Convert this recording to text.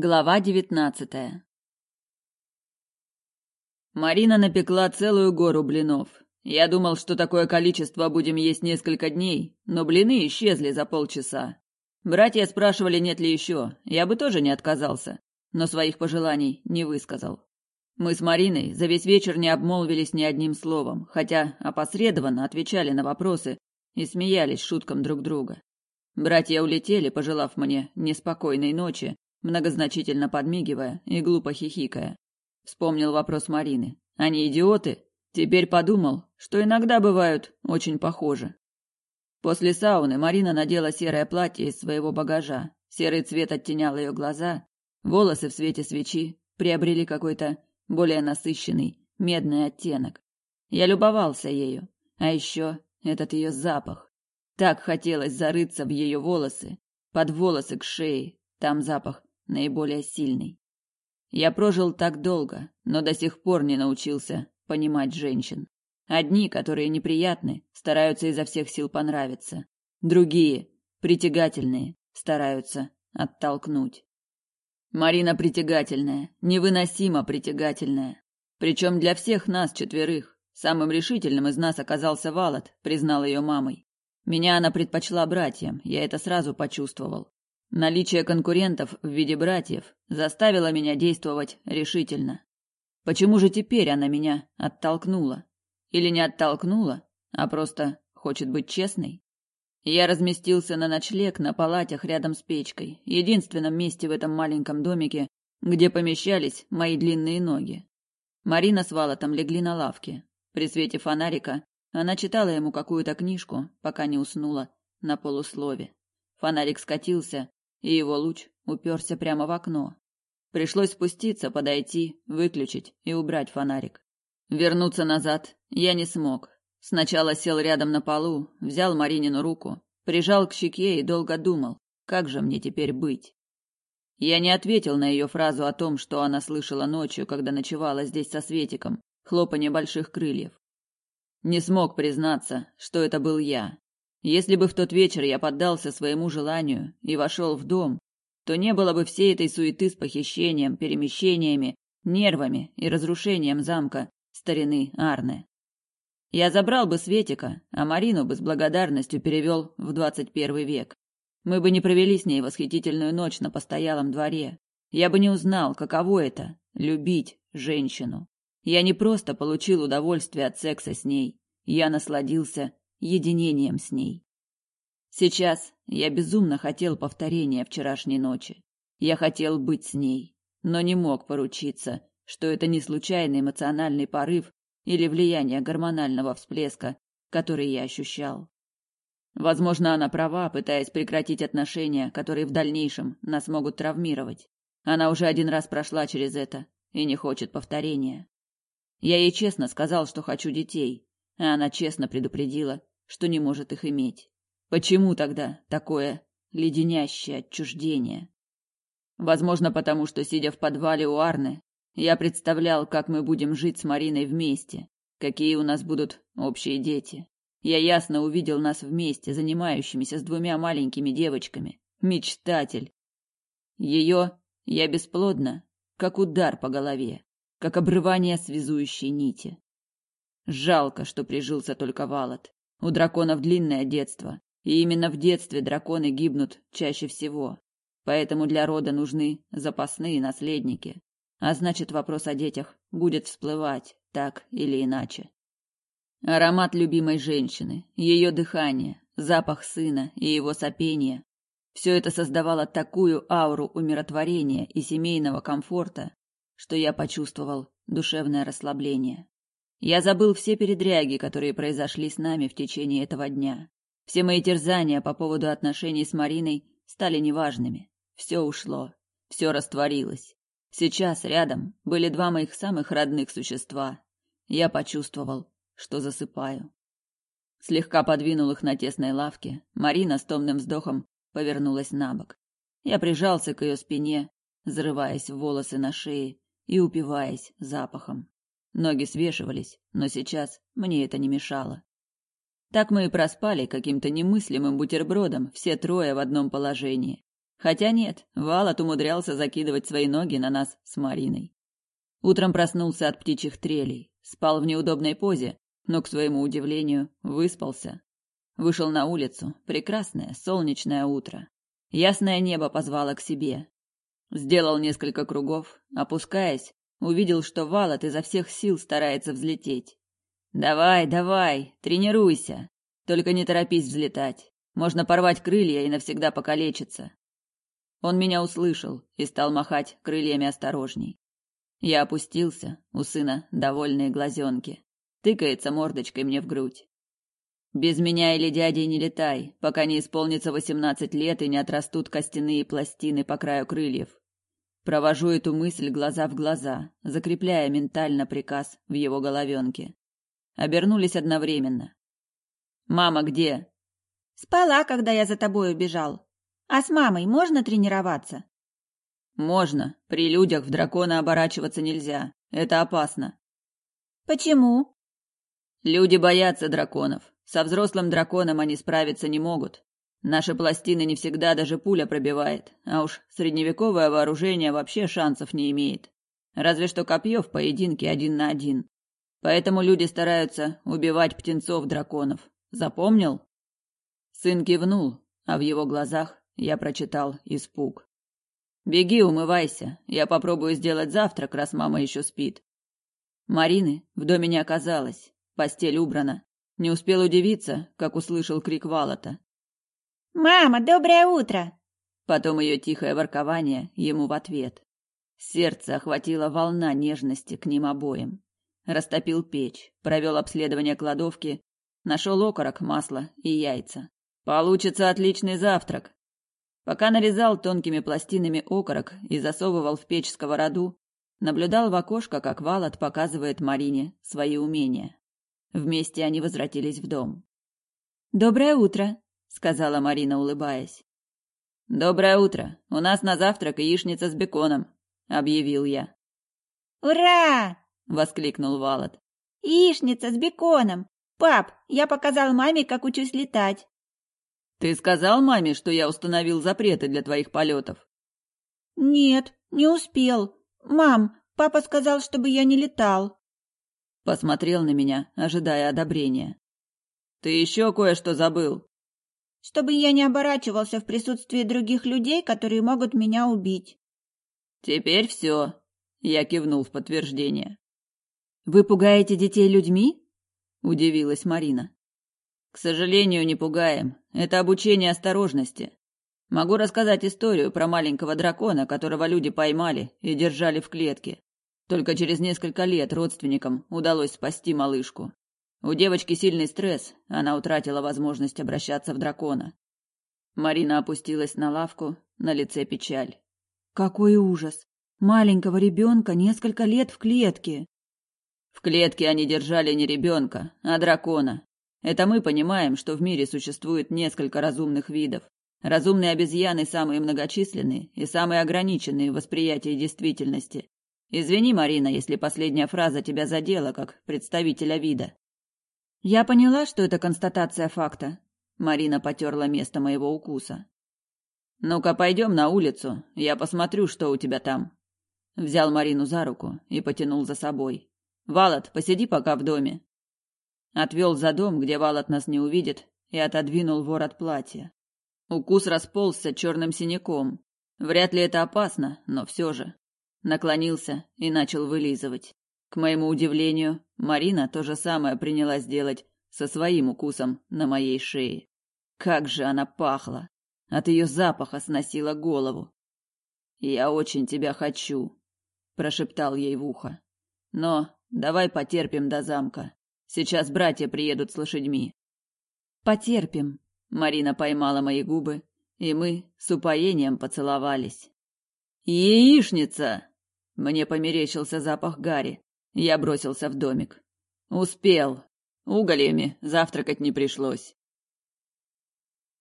Глава девятнадцатая Марина напекла целую гору блинов. Я думал, что такое количество будем есть несколько дней, но блины исчезли за полчаса. Братья спрашивали, нет ли еще. Я бы тоже не отказался, но своих пожеланий не высказал. Мы с Мариной за весь вечер не обмолвились ни одним словом, хотя опосредованно отвечали на вопросы и смеялись шуткам друг друга. Братья улетели, пожелав мне неспокойной ночи, многозначительно подмигивая и глупо хихикая. Вспомнил вопрос Марины. Они идиоты? Теперь подумал, что иногда бывают очень похожи. После сауны Марина надела серое платье из своего багажа. Серый цвет оттенял ее глаза, волосы в свете свечи приобрели какой-то более насыщенный, медный оттенок. Я любовался ею, а еще этот ее запах. Так хотелось зарыться в ее волосы, под волосы к шее, там запах наиболее сильный. Я прожил так долго, но до сих пор не научился понимать женщин. Одни, которые неприятны, стараются изо всех сил понравиться. Другие, притягательные, стараются оттолкнуть. Марина притягательная, невыносимо притягательная. Причем для всех нас четверых. Самым решительным из нас оказался Валат, признал ее мамой. Меня она предпочла братьям, я это сразу почувствовал. Наличие конкурентов в виде братьев заставило меня действовать решительно. Почему же теперь она меня оттолкнула? Или не оттолкнула, а просто хочет быть честной? Я разместился на ночлег на палатях рядом с печкой, единственном месте в этом маленьком домике, где помещались мои длинные ноги. Марина с Валотом легли на лавке. При свете фонарика она читала ему какую-то книжку, пока не уснула на полуслове. Фонарик скатился, и его луч уперся прямо в окно. Пришлось спуститься, подойти, выключить и убрать фонарик. Вернуться назад я не смог. Сначала сел рядом на полу, взял Маринину руку, прижал к щеке и долго думал, как же мне теперь быть. Я не ответил на ее фразу о том, что она слышала ночью, когда ночевала здесь со Светиком, хлопанье больших крыльев. Не смог признаться, что это был я. Если бы в тот вечер я поддался своему желанию и вошел в дом, то не было бы всей этой суеты с похищением, перемещениями, нервами и разрушением замка старины Арны. Я забрал бы Светика, а Марину бы с благодарностью перевел в двадцать первый век. Мы бы не провели с ней восхитительную ночь на постоялом дворе. Я бы не узнал, каково это — любить женщину. Я не просто получил удовольствие от секса с ней, я насладился единением с ней. Сейчас я безумно хотел повторения вчерашней ночи. Я хотел быть с ней, но не мог поручиться, что это не случайный эмоциональный порыв или влияние гормонального всплеска, который я ощущал. Возможно, она права, пытаясь прекратить отношения, которые в дальнейшем нас могут травмировать. Она уже один раз прошла через это и не хочет повторения. Я ей честно сказал, что хочу детей, а она честно предупредила, что не может их иметь. Почему тогда такое леденящее отчуждение? Возможно, потому что, сидя в подвале у Арны, я представлял, как мы будем жить с Мариной вместе, какие у нас будут общие дети. Я ясно увидел нас вместе, занимающимися с двумя маленькими девочками. Мечтатель. Ее я бесплодно, как удар по голове, как обрывание связующей нити. Жалко, что прижился только Валат. У драконов длинное детство, и именно в детстве драконы гибнут чаще всего. Поэтому для рода нужны запасные наследники. А значит, вопрос о детях будет всплывать так или иначе. Аромат любимой женщины, ее дыхание, запах сына и его сопение – все это создавало такую ауру умиротворения и семейного комфорта, что я почувствовал душевное расслабление. Я забыл все передряги, которые произошли с нами в течение этого дня. Все мои терзания по поводу отношений с Мариной стали неважными. Все ушло, все растворилось. Сейчас рядом были два моих самых родных существа. Я почувствовал, что засыпаю. Слегка подвинул их на тесной лавке. Марина с томным вздохом повернулась на бок. Я прижался к ее спине, зарываясь в волосы на шее и упиваясь запахом. Ноги свешивались, но сейчас мне это не мешало. Так мы и проспали каким-то немыслимым бутербродом все трое в одном положении. Хотя нет, Валат умудрялся закидывать свои ноги на нас с Мариной. Утром проснулся от птичьих трелей, спал в неудобной позе, но, к своему удивлению, выспался. Вышел на улицу, прекрасное солнечное утро. Ясное небо позвало к себе. Сделал несколько кругов, опускаясь, увидел, что Валат изо всех сил старается взлететь. «Давай, давай, тренируйся. Только не торопись взлетать. Можно порвать крылья и навсегда покалечиться». Он меня услышал и стал махать крыльями осторожней. Я опустился, у сына довольные глазенки. Тыкается мордочкой мне в грудь. Без меня или дяди не летай, пока не исполнится восемнадцать лет и не отрастут костяные пластины по краю крыльев. Провожу эту мысль глаза в глаза, закрепляя ментально приказ в его головенке. Обернулись одновременно. «Мама где?» «Спала, когда я за тобой убежал. А с мамой можно тренироваться?» «Можно. При людях в дракона оборачиваться нельзя. Это опасно». «Почему?» «Люди боятся драконов. Со взрослым драконом они справиться не могут. Наши пластины не всегда даже пуля пробивает, а уж средневековое вооружение вообще шансов не имеет. Разве что копье в поединке один на один. Поэтому люди стараются убивать птенцов-драконов. Запомнил? Сын кивнул, а в его глазах я прочитал испуг. Беги, умывайся. Я попробую сделать завтрак, раз мама еще спит. Марины в доме не оказалось. Постель убрана. Не успел удивиться, как услышал крик Валата. «Мама, доброе утро!» Потом ее тихое воркование ему в ответ. Сердце охватила волна нежности к ним обоим. Растопил печь, провел обследование кладовки, нашел окорок, масло и яйца. Получится отличный завтрак. Пока нарезал тонкими пластинами окорок и засовывал в печь сковороду, наблюдал в окошко, как Валат показывает Марине свои умения. Вместе они возвратились в дом. «Доброе утро», — сказала Марина, улыбаясь. «Доброе утро. У нас на завтрак яичница с беконом», — объявил я. «Ура!» — воскликнул Валат. «Яичница с беконом! Пап, я показал маме, как учусь летать». «Ты сказал маме, что я установил запреты для твоих полетов?» «Нет, не успел. Мам, папа сказал, чтобы я не летал». Посмотрел на меня, ожидая одобрения. «Ты еще кое-что забыл». «Чтобы я не оборачивался в присутствии других людей, которые могут меня убить». «Теперь все», — я кивнул в подтверждение. «Вы пугаете детей людьми?» — удивилась Марина. К сожалению, не пугаем. Это обучение осторожности. Могу рассказать историю про маленького дракона, которого люди поймали и держали в клетке. Только через несколько лет родственникам удалось спасти малышку. У девочки сильный стресс, она утратила возможность обращаться в дракона. Марина опустилась на лавку, на лице печаль. Какой ужас! Маленького ребенка несколько лет в клетке. В клетке они держали не ребенка, а дракона. Это мы понимаем, что в мире существует несколько разумных видов. Разумные обезьяны самые многочисленные и самые ограниченные в восприятии действительности. Извини, Марина, если последняя фраза тебя задела как представителя вида. Я поняла, что это констатация факта. Марина потерла место моего укуса. Ну-ка, пойдем на улицу, я посмотрю, что у тебя там. Взял Марину за руку и потянул за собой. Валат, посиди пока в доме. Отвел за дом, где вал от нас не увидит, и отодвинул ворот платья. Укус расползся черным синяком. Вряд ли это опасно, но все же. Наклонился и начал вылизывать. К моему удивлению, Марина то же самое принялась делать со своим укусом на моей шее. Как же она пахла! От ее запаха сносила голову. «Я очень тебя хочу», — прошептал ей в ухо. «Но давай потерпим до замка. Сейчас братья приедут с лошадьми. Потерпим. Марина поймала мои губы, и мы с упоением поцеловались. Яичница! Мне померещился запах гари. Я бросился в домик. Успел. Угольями завтракать не пришлось.